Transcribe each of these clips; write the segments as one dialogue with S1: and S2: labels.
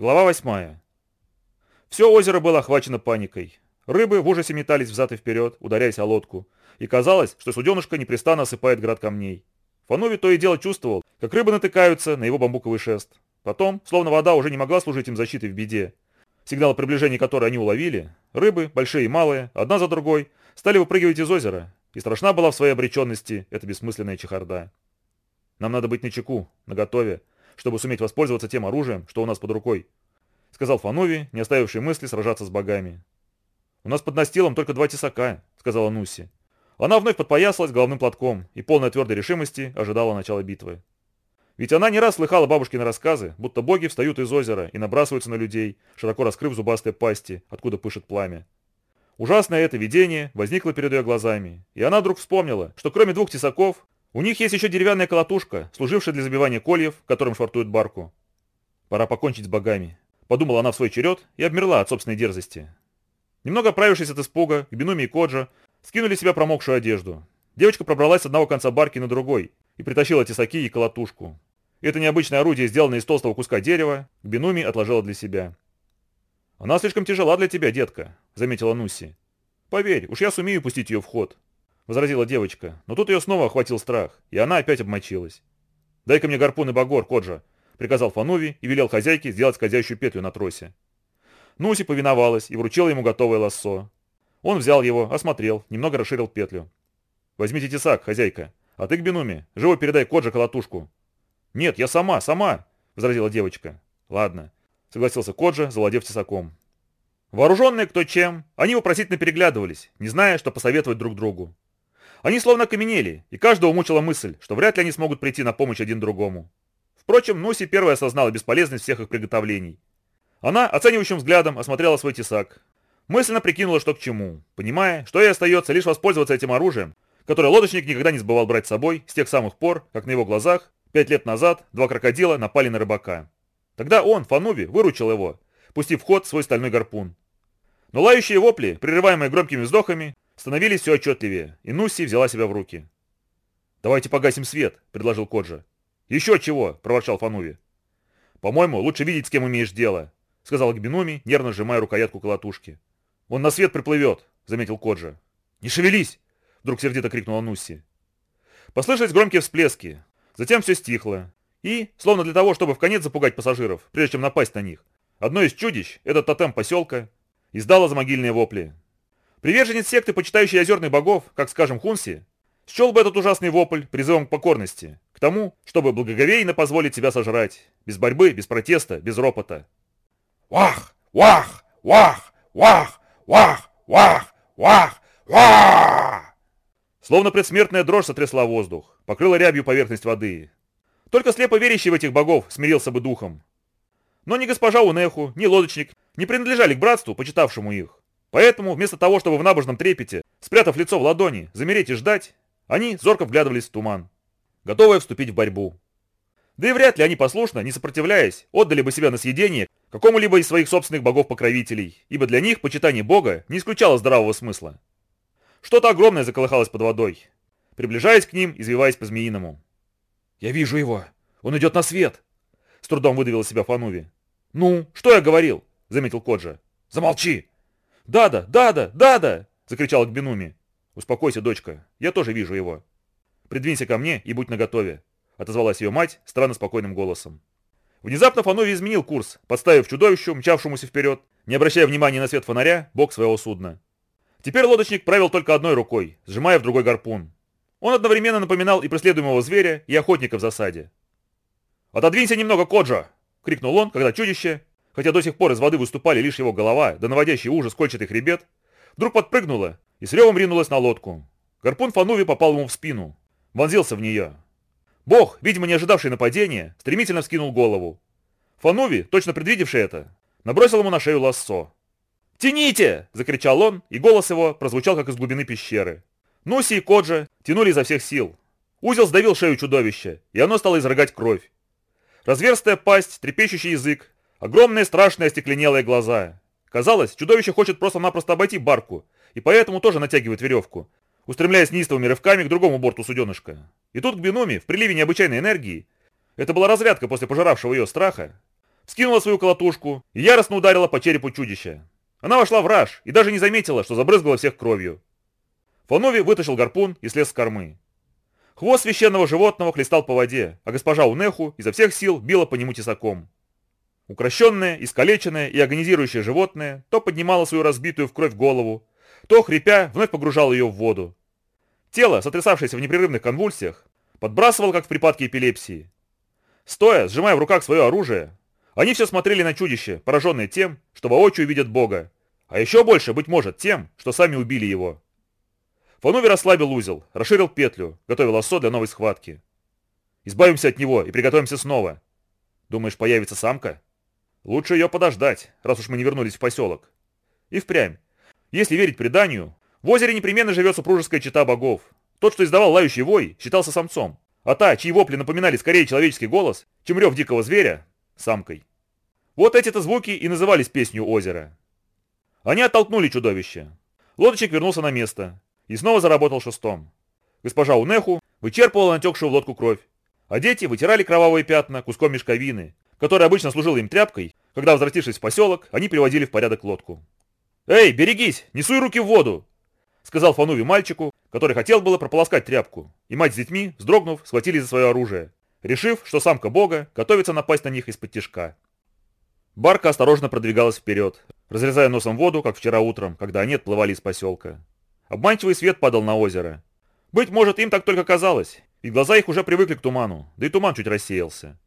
S1: Глава 8. Все озеро было охвачено паникой. Рыбы в ужасе метались взад и вперед, ударяясь о лодку. И казалось, что суденышко непрестанно осыпает град камней. Фанови то и дело чувствовал, как рыбы натыкаются на его бамбуковый шест. Потом, словно вода уже не могла служить им защитой в беде, сигнал приближения которой они уловили, рыбы, большие и малые, одна за другой, стали выпрыгивать из озера, и страшна была в своей обреченности эта бессмысленная чехарда. Нам надо быть начеку, наготове, чтобы суметь воспользоваться тем оружием, что у нас под рукой», — сказал Фанови, не оставивший мысли сражаться с богами. «У нас под настилом только два тесака», — сказала Нуси. Она вновь подпоясалась головным платком и, полной твердой решимости, ожидала начала битвы. Ведь она не раз слыхала бабушкины рассказы, будто боги встают из озера и набрасываются на людей, широко раскрыв зубастые пасти, откуда пышет пламя. Ужасное это видение возникло перед ее глазами, и она вдруг вспомнила, что кроме двух тесаков, у них есть еще деревянная колотушка, служившая для забивания кольев, которым швартуют барку. Пора покончить с богами. Подумала она в свой черед и обмерла от собственной дерзости. Немного оправившись от испуга, Гбинуми и Коджа скинули себя промокшую одежду. Девочка пробралась с одного конца барки на другой и притащила тесаки и колотушку. Это необычное орудие, сделанное из толстого куска дерева, Гбинуми отложила для себя. «Она слишком тяжела для тебя, детка», — заметила Нуси. «Поверь, уж я сумею пустить ее в ход возразила девочка, но тут ее снова охватил страх, и она опять обмочилась. «Дай-ка мне гарпун и багор, Коджа», — приказал Фануви и велел хозяйке сделать скользящую петлю на тросе. Нуси повиновалась и вручила ему готовое лассо. Он взял его, осмотрел, немного расширил петлю. «Возьмите тесак, хозяйка, а ты к Бенуме, живо передай Коджа колотушку». «Нет, я сама, сама», — возразила девочка. «Ладно», — согласился Коджа, завладев тесаком. Вооруженные кто чем, они вопросительно переглядывались, не зная, что посоветовать друг другу. Они словно окаменели, и каждого мучила мысль, что вряд ли они смогут прийти на помощь один другому. Впрочем, Нуси первая осознала бесполезность всех их приготовлений. Она оценивающим взглядом осмотрела свой тесак. Мысленно прикинула, что к чему, понимая, что ей остается лишь воспользоваться этим оружием, которое лодочник никогда не забывал брать с собой с тех самых пор, как на его глазах, пять лет назад, два крокодила напали на рыбака. Тогда он, Фануви, выручил его, пустив в ход свой стальной гарпун. Но лающие вопли, прерываемые громкими вздохами, становились все отчетливее, и Нусси взяла себя в руки. «Давайте погасим свет», — предложил Коджа. «Еще чего?» — проворчал Фануви. «По-моему, лучше видеть, с кем имеешь дело», — сказал Гбинуми, нервно сжимая рукоятку колотушки. «Он на свет приплывет», — заметил Коджа. «Не шевелись!» — вдруг сердито крикнула Нусси. Послышались громкие всплески. Затем все стихло. И, словно для того, чтобы в конец запугать пассажиров, прежде чем напасть на них, одно из чудищ, этот тотем поселка, издало замогильные вопли. Приверженец секты, почитающий озерных богов, как, скажем, Хунси, счел бы этот ужасный вопль призывом к покорности, к тому, чтобы благоговейно позволить себя сожрать, без борьбы, без протеста, без ропота. «Вах! Вах! Вах! Вах! Вах! Вах! Вах! Вах!» Словно предсмертная дрожь сотрясла воздух, покрыла рябью поверхность воды. Только слепо верящий в этих богов смирился бы духом. Но ни госпожа Унеху, ни лодочник не принадлежали к братству, почитавшему их. Поэтому, вместо того, чтобы в набожном трепете, спрятав лицо в ладони, замереть и ждать, они зорко вглядывались в туман, готовые вступить в борьбу. Да и вряд ли они послушно, не сопротивляясь, отдали бы себя на съедение какому-либо из своих собственных богов-покровителей, ибо для них почитание бога не исключало здравого смысла. Что-то огромное заколыхалось под водой, приближаясь к ним, извиваясь по-змеиному. «Я вижу его! Он идет на свет!» С трудом выдавил себя Фануви. «Ну, что я говорил?» — заметил Коджа. «Замолчи!» «Дада! Дада! Дада!» – закричал Гбинуми. «Успокойся, дочка, я тоже вижу его. Придвинься ко мне и будь наготове», – отозвалась ее мать странно спокойным голосом. Внезапно Фанови изменил курс, подставив чудовищу, мчавшемуся вперед, не обращая внимания на свет фонаря, бок своего судна. Теперь лодочник правил только одной рукой, сжимая в другой гарпун. Он одновременно напоминал и преследуемого зверя, и охотника в засаде. «Отодвинься немного, Коджа!» — крикнул он, когда чудище, хотя до сих пор из воды выступали лишь его голова, да наводящий ужас кольчатый хребет, вдруг подпрыгнула и с ревом ринулась на лодку. Гарпун Фануви попал ему в спину, вонзился в нее. Бог, видимо не ожидавший нападения, стремительно вскинул голову. Фануви, точно предвидевший это, набросил ему на шею лассо. «Тяните!» – закричал он, и голос его прозвучал, как из глубины пещеры. Нуси и Коджа тянули изо всех сил. Узел сдавил шею чудовища, и оно стало изрыгать кровь. Разверстая пасть, трепещущий язык, Огромные страшные остекленелые глаза. Казалось, чудовище хочет просто-напросто обойти барку, и поэтому тоже натягивает веревку, устремляясь неистовыми рывками к другому борту суденышка. И тут к Бинуми, в приливе необычайной энергии, это была разрядка после пожиравшего ее страха, скинула свою колотушку и яростно ударила по черепу чудища. Она вошла в раж и даже не заметила, что забрызгала всех кровью. Фанови вытащил гарпун и слез с кормы. Хвост священного животного хлестал по воде, а госпожа Унеху изо всех сил била по нему тесаком. Укращенное, искалеченное и агонизирующее животное то поднимало свою разбитую в кровь голову, то, хрипя, вновь погружало ее в воду. Тело, сотрясавшееся в непрерывных конвульсиях, подбрасывало, как в припадке эпилепсии. Стоя, сжимая в руках свое оружие, они все смотрели на чудище, пораженные тем, что воочию видят Бога, а еще больше, быть может, тем, что сами убили его. Фануви расслабил узел, расширил петлю, готовил осо для новой схватки. Избавимся от него и приготовимся снова. Думаешь, появится самка? Лучше ее подождать, раз уж мы не вернулись в поселок. И впрямь. Если верить преданию, в озере непременно живет супружеская чита богов. Тот, что издавал лающий вой, считался самцом. А та, чьи вопли напоминали скорее человеческий голос, чем рев дикого зверя, самкой. Вот эти-то звуки и назывались песнью озера. Они оттолкнули чудовище. Лодочек вернулся на место и снова заработал шестом. Госпожа Унеху вычерпывала натекшую в лодку кровь, а дети вытирали кровавые пятна куском мешковины, которая обычно служила им тряпкой, когда, возвратившись в поселок, они приводили в порядок лодку. «Эй, берегись, не суй руки в воду!» сказал Фануви мальчику, который хотел было прополоскать тряпку, и мать с детьми, вздрогнув, схватились за свое оружие, решив, что самка бога готовится напасть на них из-под тишка. Барка осторожно продвигалась вперед, разрезая носом воду, как вчера утром, когда они отплывали из поселка. Обманчивый свет падал на озеро. Быть может, им так только казалось, и глаза их уже привыкли к туману, да и туман чуть рассеялся.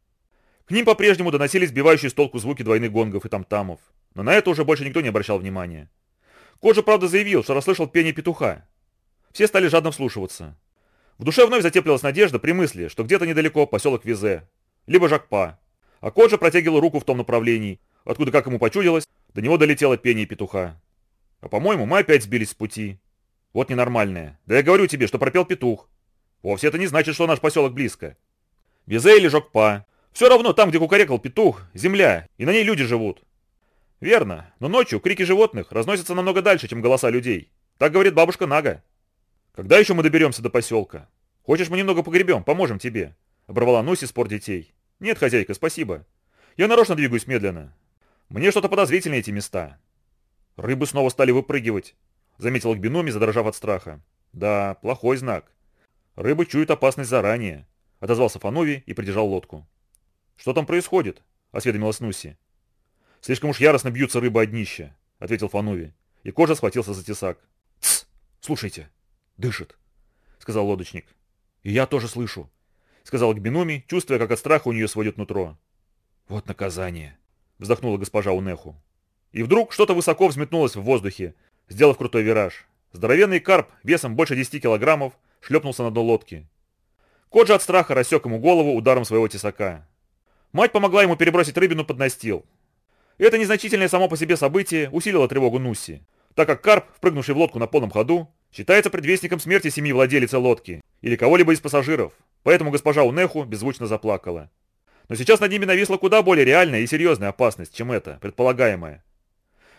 S1: К ним по-прежнему доносились сбивающие с толку звуки двойных гонгов и тамтамов, но на это уже больше никто не обращал внимания. Коджа, правда, заявил, что расслышал пение петуха. Все стали жадно вслушиваться. В душе вновь затеплилась надежда при мысли, что где-то недалеко поселок Визе, либо Жакпа. А Коджа протягивал руку в том направлении, откуда, как ему почудилось, до него долетело пение петуха. А по-моему, мы опять сбились с пути. Вот ненормальное. Да я говорю тебе, что пропел петух. Вовсе это не значит, что наш поселок близко. Визе или Жокпа. Все равно там, где кукарекал петух, земля, и на ней люди живут. Верно, но ночью крики животных разносятся намного дальше, чем голоса людей. Так говорит бабушка Нага. Когда еще мы доберемся до поселка? Хочешь, мы немного погребем, поможем тебе? Оборвала Нуси спор детей. Нет, хозяйка, спасибо. Я нарочно двигаюсь медленно. Мне что-то подозрительные эти места. Рыбы снова стали выпрыгивать. Заметил Гбинуми, задрожав от страха. Да, плохой знак. Рыбы чуют опасность заранее. Отозвался Фанови и придержал лодку. Что там происходит? Осведомилась Нуси. Слишком уж яростно бьются рыбы о днище, ответил Фанови. И кожа схватился за тесак. Тсс, слушайте, дышит, сказал лодочник. И я тоже слышу, сказал Гбинуми, чувствуя, как от страха у нее сводит нутро. Вот наказание, вздохнула госпожа Унеху. И вдруг что-то высоко взметнулось в воздухе, сделав крутой вираж. Здоровенный карп весом больше 10 килограммов шлепнулся на дно лодки. Коджа от страха рассек ему голову ударом своего тесака. Мать помогла ему перебросить рыбину под настил. Это незначительное само по себе событие усилило тревогу Нусси, так как карп, впрыгнувший в лодку на полном ходу, считается предвестником смерти семьи владелицы лодки или кого-либо из пассажиров, поэтому госпожа Унеху беззвучно заплакала. Но сейчас над ними нависла куда более реальная и серьезная опасность, чем эта, предполагаемая.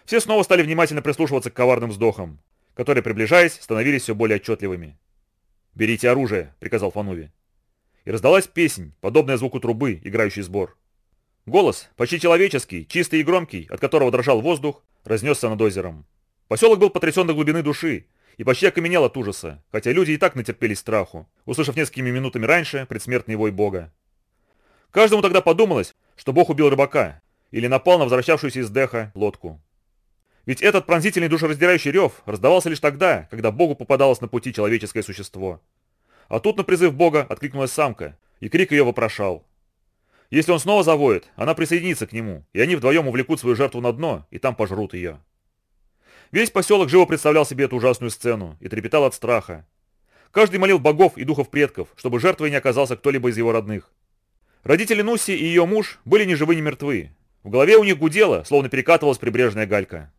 S1: Все снова стали внимательно прислушиваться к коварным вздохам, которые, приближаясь, становились все более отчетливыми. «Берите оружие», — приказал Фануви. И раздалась песнь, подобная звуку трубы, играющей сбор. Голос, почти человеческий, чистый и громкий, от которого дрожал воздух, разнесся над озером. Поселок был потрясен до глубины души и почти окаменел от ужаса, хотя люди и так натерпелись страху, услышав несколькими минутами раньше предсмертный вой бога. Каждому тогда подумалось, что бог убил рыбака или напал на возвращавшуюся из Деха лодку. Ведь этот пронзительный душераздирающий рев раздавался лишь тогда, когда Богу попадалось на пути человеческое существо. А тут на призыв Бога откликнулась самка, и крик ее вопрошал. Если он снова завоет, она присоединится к нему, и они вдвоем увлекут свою жертву на дно, и там пожрут ее. Весь поселок живо представлял себе эту ужасную сцену и трепетал от страха. Каждый молил богов и духов предков, чтобы жертвой не оказался кто-либо из его родных. Родители Нуси и ее муж были ни живы, ни мертвы. В голове у них гудело, словно перекатывалась прибрежная галька.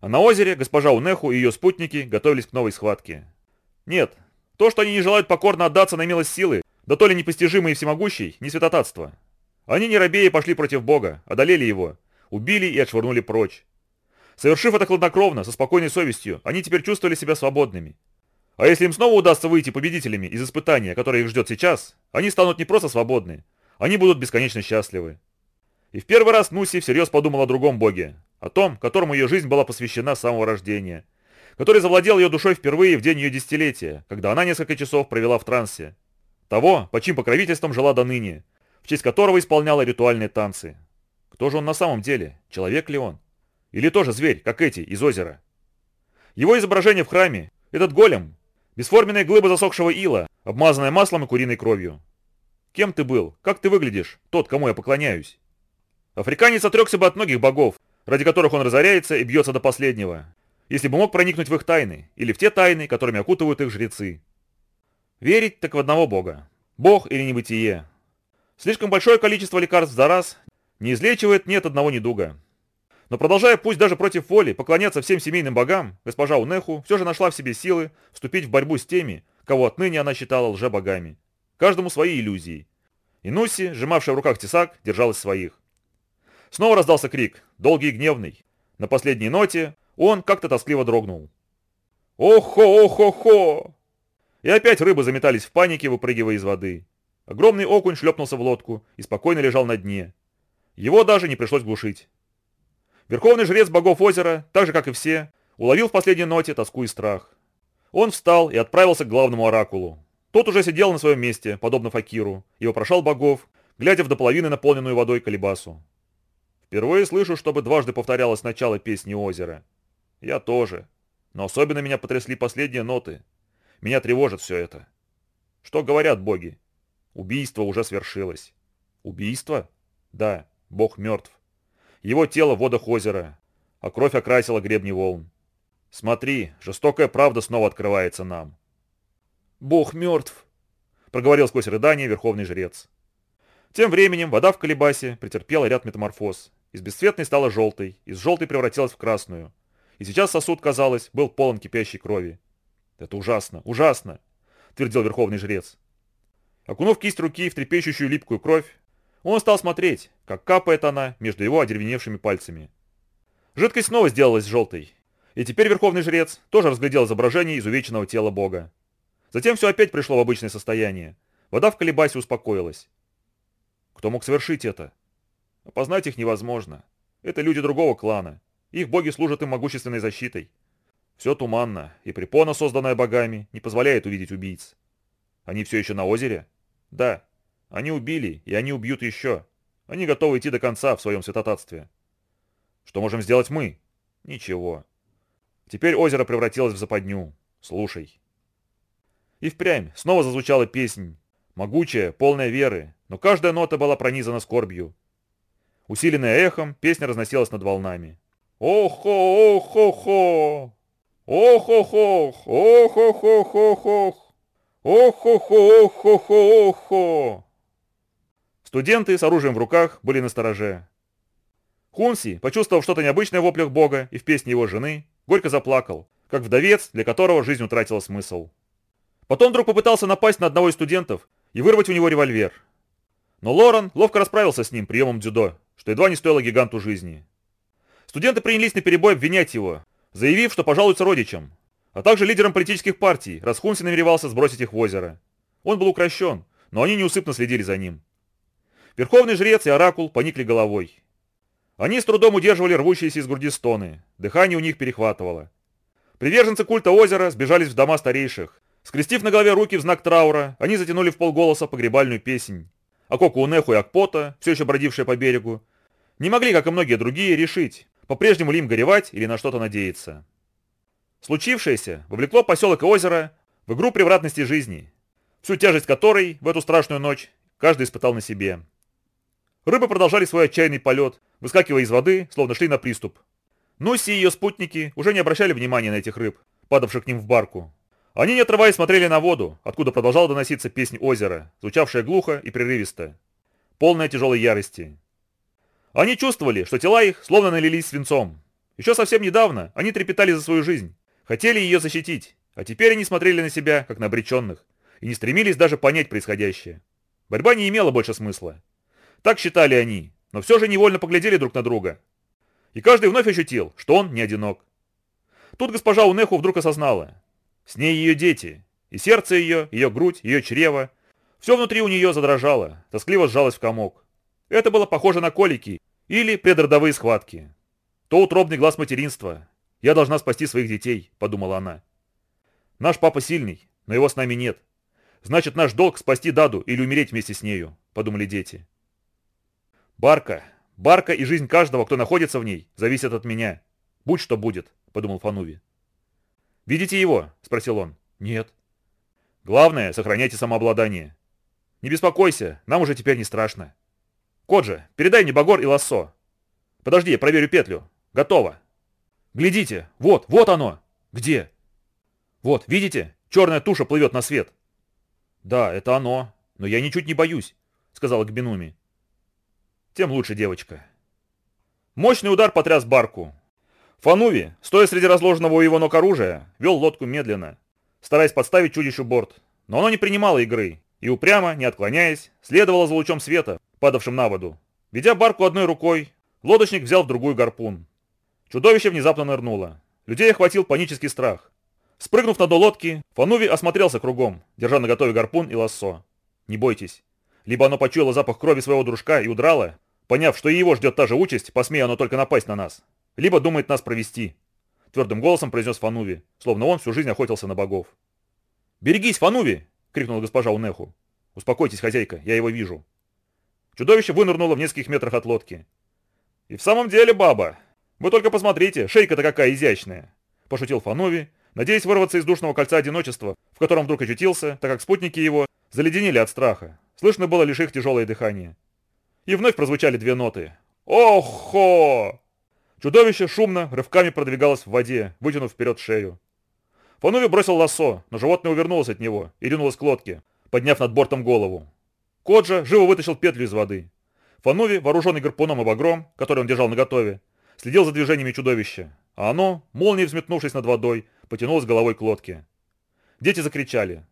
S1: А на озере госпожа Унеху и ее спутники готовились к новой схватке. Нет, то, что они не желают покорно отдаться на милость силы, да то ли непостижимый и всемогущий, не святотатство. Они не робея пошли против Бога, одолели его, убили и отшвырнули прочь. Совершив это хладнокровно, со спокойной совестью, они теперь чувствовали себя свободными. А если им снова удастся выйти победителями из испытания, которое их ждет сейчас, они станут не просто свободны, они будут бесконечно счастливы. И в первый раз Нуси всерьез подумала о другом боге, о том, которому ее жизнь была посвящена с самого рождения, который завладел ее душой впервые в день ее десятилетия, когда она несколько часов провела в трансе. Того, по чьим покровительством жила до ныне, в честь которого исполняла ритуальные танцы. Кто же он на самом деле? Человек ли он? Или тоже зверь, как эти, из озера? Его изображение в храме, этот голем, бесформенная глыба засохшего ила, обмазанная маслом и куриной кровью. Кем ты был? Как ты выглядишь? Тот, кому я поклоняюсь. Африканец отрекся бы от многих богов, ради которых он разоряется и бьется до последнего, если бы мог проникнуть в их тайны, или в те тайны, которыми окутывают их жрецы. Верить так в одного бога. Бог или небытие. Слишком большое количество лекарств за раз не излечивает нет одного недуга. Но продолжая пусть даже против воли поклоняться всем семейным богам, госпожа Унеху все же нашла в себе силы вступить в борьбу с теми, кого отныне она считала лже-богами. Каждому свои иллюзии. И Нуси, сжимавшая в руках тесак, держалась своих. Снова раздался крик, долгий и гневный. На последней ноте он как-то тоскливо дрогнул. «Охо, охо, хо!» И опять рыбы заметались в панике, выпрыгивая из воды. Огромный окунь шлепнулся в лодку и спокойно лежал на дне. Его даже не пришлось глушить. Верховный жрец богов озера, так же как и все, уловил в последней ноте тоску и страх. Он встал и отправился к главному оракулу. Тот уже сидел на своем месте, подобно Факиру, и вопрошал богов, глядя в до половины наполненную водой колебасу. Впервые слышу, чтобы дважды повторялось начало песни озера. Я тоже. Но особенно меня потрясли последние ноты. Меня тревожит все это. Что говорят боги? Убийство уже свершилось. Убийство? Да, бог мертв. Его тело в водах озера, а кровь окрасила гребни волн. Смотри, жестокая правда снова открывается нам. Бог мертв, проговорил сквозь рыдание верховный жрец. Тем временем вода в колебасе претерпела ряд метаморфоз, из бесцветной стала желтой, из желтой превратилась в красную. И сейчас сосуд, казалось, был полон кипящей крови. «Это ужасно, ужасно!» — твердил верховный жрец. Окунув кисть руки в трепещущую липкую кровь, он стал смотреть, как капает она между его одеревеневшими пальцами. Жидкость снова сделалась желтой, и теперь верховный жрец тоже разглядел изображение изувеченного тела бога. Затем все опять пришло в обычное состояние. Вода в колебасе успокоилась. Кто мог совершить это? Опознать их невозможно. Это люди другого клана. Их боги служат им могущественной защитой. Все туманно, и препона, созданная богами, не позволяет увидеть убийц. Они все еще на озере? Да. Они убили, и они убьют еще. Они готовы идти до конца в своем святотатстве. Что можем сделать мы? Ничего. Теперь озеро превратилось в западню. Слушай. И впрямь снова зазвучала песнь. Могучая, полная веры, но каждая нота была пронизана скорбью, Усиленная эхом, песня разносилась над волнами. «Ох-хо, ох-хо-хо! Ох-хо-хох! Ох-хо-хо-хо-хох! Ох-хо-хо, ох-хо-хо, ох-хо!» Студенты с оружием в руках были на стороже. Хунси, почувствовав что-то необычное в воплях бога и в песне его жены, горько заплакал, как вдовец, для которого жизнь утратила смысл. Потом вдруг попытался напасть на одного из студентов и вырвать у него револьвер. Но Лорен ловко расправился с ним приемом дзюдо, что едва не стоило гиганту жизни. Студенты принялись на перебой обвинять его, заявив, что пожалуются родичам, а также лидерам политических партий, раз Хунси намеревался сбросить их в озеро. Он был укращен, но они неусыпно следили за ним. Верховный жрец и оракул поникли головой. Они с трудом удерживали рвущиеся из груди стоны, дыхание у них перехватывало. Приверженцы культа озера сбежались в дома старейших. Скрестив на голове руки в знак траура, они затянули в полголоса погребальную песнь. А Коку Унеху и Акпота, все еще бродившие по берегу, не могли, как и многие другие, решить, по-прежнему ли им горевать или на что-то надеяться. Случившееся вовлекло поселок и озеро в игру превратности жизни, всю тяжесть которой в эту страшную ночь каждый испытал на себе. Рыбы продолжали свой отчаянный полет, выскакивая из воды, словно шли на приступ. Нуси и ее спутники уже не обращали внимания на этих рыб, падавших к ним в барку. Они, не отрываясь, смотрели на воду, откуда продолжала доноситься песнь озера, звучавшая глухо и прерывисто, полная тяжелой ярости. Они чувствовали, что тела их словно налились свинцом. Еще совсем недавно они трепетали за свою жизнь, хотели ее защитить, а теперь они смотрели на себя, как на обреченных, и не стремились даже понять происходящее. Борьба не имела больше смысла. Так считали они, но все же невольно поглядели друг на друга. И каждый вновь ощутил, что он не одинок. Тут госпожа Унеху вдруг осознала. С ней ее дети, и сердце ее, ее грудь, ее чрево. Все внутри у нее задрожало, тоскливо сжалось в комок. Это было похоже на колики или предродовые схватки. То утробный глаз материнства. Я должна спасти своих детей, подумала она. Наш папа сильный, но его с нами нет. Значит, наш долг спасти Даду или умереть вместе с нею, подумали дети. Барка, барка и жизнь каждого, кто находится в ней, зависят от меня. Будь что будет, подумал Фануви. «Видите его?» – спросил он. «Нет». «Главное, сохраняйте самообладание. Не беспокойся, нам уже теперь не страшно. Коджа, передай мне Багор и лассо. Подожди, я проверю петлю. Готово. Глядите, вот, вот оно. Где? Вот, видите? Черная туша плывет на свет. Да, это оно, но я ничуть не боюсь, сказала Гбинуми. Тем лучше, девочка. Мощный удар потряс барку. Фануви, стоя среди разложенного у его ног оружия, вел лодку медленно, стараясь подставить чудищу борт. Но оно не принимало игры и упрямо, не отклоняясь, следовало за лучом света, падавшим на воду. Ведя барку одной рукой, лодочник взял в другую гарпун. Чудовище внезапно нырнуло. Людей охватил панический страх. Спрыгнув на дно лодки, Фануви осмотрелся кругом, держа на готове гарпун и лассо. Не бойтесь. Либо оно почуяло запах крови своего дружка и удрало, поняв, что и его ждет та же участь, посмея оно только напасть на нас. Либо думает нас провести. Твердым голосом произнес Фануви, словно он всю жизнь охотился на богов. «Берегись, Фануви!» — крикнула госпожа Унеху. «Успокойтесь, хозяйка, я его вижу». Чудовище вынырнуло в нескольких метрах от лодки. «И в самом деле, баба, вы только посмотрите, шейка-то какая изящная!» — пошутил Фанови, надеясь вырваться из душного кольца одиночества, в котором вдруг очутился, так как спутники его заледенели от страха. Слышно было лишь их тяжелое дыхание. И вновь прозвучали две ноты. «Охо!» Чудовище шумно, рывками продвигалось в воде, вытянув вперед шею. Фануви бросил лассо, но животное увернулось от него и ринулось к лодке, подняв над бортом голову. Коджа живо вытащил петлю из воды. Фануви, вооруженный гарпуном и багром, который он держал наготове, следил за движениями чудовища, а оно, молнией взметнувшись над водой, потянулось головой к лодке. Дети закричали.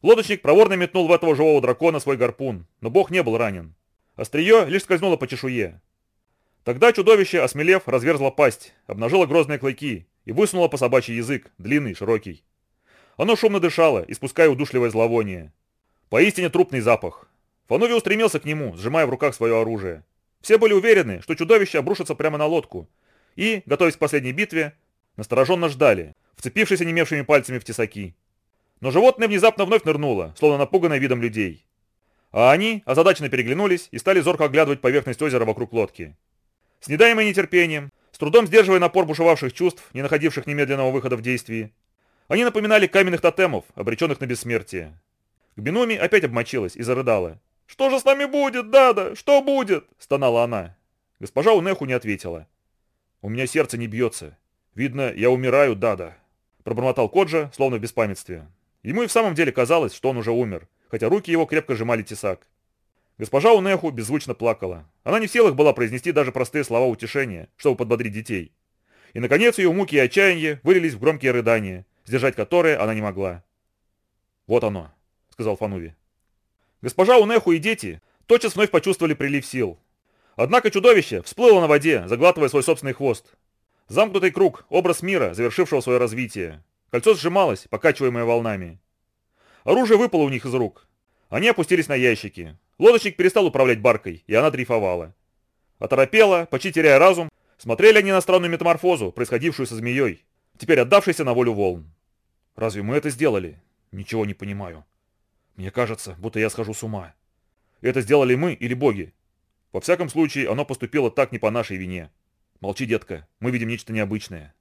S1: Лодочник проворно метнул в этого живого дракона свой гарпун, но бог не был ранен. Острие лишь скользнуло по чешуе. Тогда чудовище, осмелев, разверзло пасть, обнажило грозные клыки и высунуло по собачий язык, длинный, широкий. Оно шумно дышало, испуская удушливое зловоние. Поистине трупный запах. Фанови устремился к нему, сжимая в руках свое оружие. Все были уверены, что чудовище обрушится прямо на лодку. И, готовясь к последней битве, настороженно ждали, вцепившись онемевшими пальцами в тесаки. Но животное внезапно вновь нырнуло, словно напуганное видом людей. А они озадаченно переглянулись и стали зорко оглядывать поверхность озера вокруг лодки. С недаемым нетерпением, с трудом сдерживая напор бушевавших чувств, не находивших немедленного выхода в действии, они напоминали каменных тотемов, обреченных на бессмертие. Гбинуми опять обмочилась и зарыдала. «Что же с нами будет, Дада? Что будет?» – стонала она. Госпожа Унеху не ответила. «У меня сердце не бьется. Видно, я умираю, Дада», – пробормотал Коджа, словно в беспамятстве. Ему и в самом деле казалось, что он уже умер, хотя руки его крепко сжимали тесак. Госпожа Унеху беззвучно плакала. Она не в силах была произнести даже простые слова утешения, чтобы подбодрить детей. И, наконец, ее муки и отчаяние вылились в громкие рыдания, сдержать которые она не могла. «Вот оно», — сказал Фануви. Госпожа Унеху и дети тотчас вновь почувствовали прилив сил. Однако чудовище всплыло на воде, заглатывая свой собственный хвост. Замкнутый круг, образ мира, завершившего свое развитие. Кольцо сжималось, покачиваемое волнами. Оружие выпало у них из рук. Они опустились на ящики. Лодочник перестал управлять баркой, и она дрейфовала. Оторопела, почти теряя разум, смотрели они на странную метаморфозу, происходившую со змеей, теперь отдавшейся на волю волн. Разве мы это сделали? Ничего не понимаю. Мне кажется, будто я схожу с ума. Это сделали мы или боги? Во всяком случае, оно поступило так не по нашей вине. Молчи, детка, мы видим нечто необычное.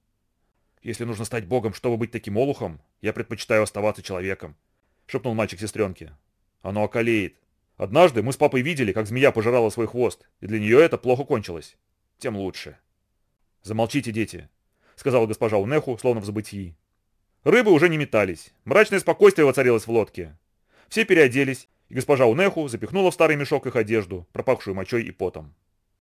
S1: Если нужно стать богом, чтобы быть таким олухом, я предпочитаю оставаться человеком, шепнул мальчик сестренке. Оно околеет. Однажды мы с папой видели, как змея пожирала свой хвост, и для нее это плохо кончилось. Тем лучше. Замолчите, дети, сказала госпожа Унеху, словно в забытии. Рыбы уже не метались. Мрачное спокойствие воцарилось в лодке. Все переоделись, и госпожа Унеху запихнула в старый мешок их одежду, пропахшую мочой и потом.